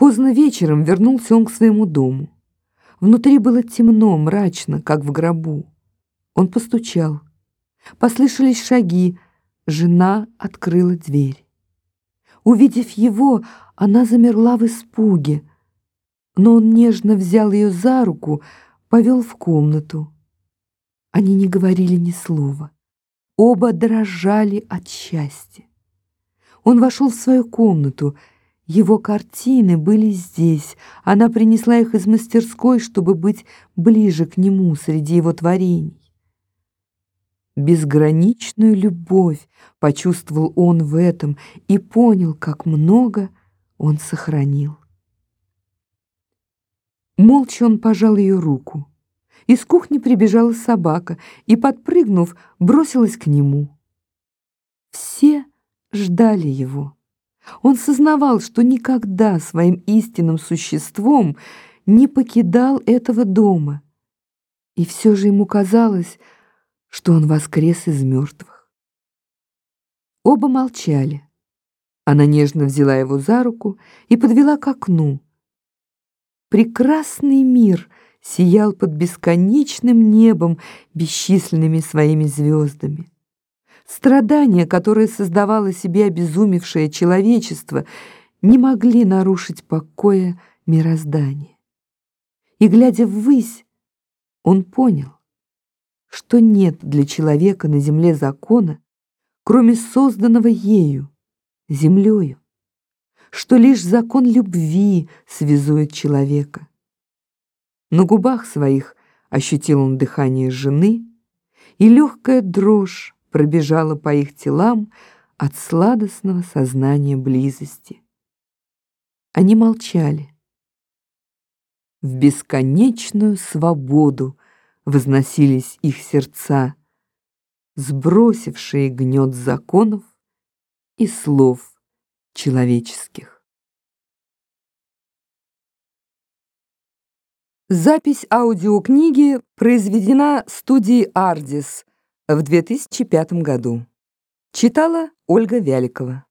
Поздно вечером вернулся он к своему дому. Внутри было темно, мрачно, как в гробу. Он постучал. Послышались шаги. Жена открыла дверь. Увидев его, она замерла в испуге, но он нежно взял ее за руку, повел в комнату. Они не говорили ни слова. Оба дрожали от счастья. Он вошел в свою комнату. Его картины были здесь. Она принесла их из мастерской, чтобы быть ближе к нему среди его творений. Безграничную любовь почувствовал он в этом и понял, как много он сохранил. Молча он пожал ее руку. Из кухни прибежала собака и, подпрыгнув, бросилась к нему. Все ждали его. Он сознавал, что никогда своим истинным существом не покидал этого дома. И все же ему казалось, что он воскрес из мертвых. Оба молчали. Она нежно взяла его за руку и подвела к окну. Прекрасный мир — сиял под бесконечным небом бесчисленными своими звездами. Страдания, которые создавало себе обезумевшее человечество, не могли нарушить покоя мироздания. И, глядя ввысь, он понял, что нет для человека на земле закона, кроме созданного ею, землею, что лишь закон любви связует человека. На губах своих ощутил он дыхание жены, и легкая дрожь пробежала по их телам от сладостного сознания близости. Они молчали. В бесконечную свободу возносились их сердца, сбросившие гнет законов и слов человеческих. Запись аудиокниги произведена студией «Ардис» в 2005 году. Читала Ольга Вяликова.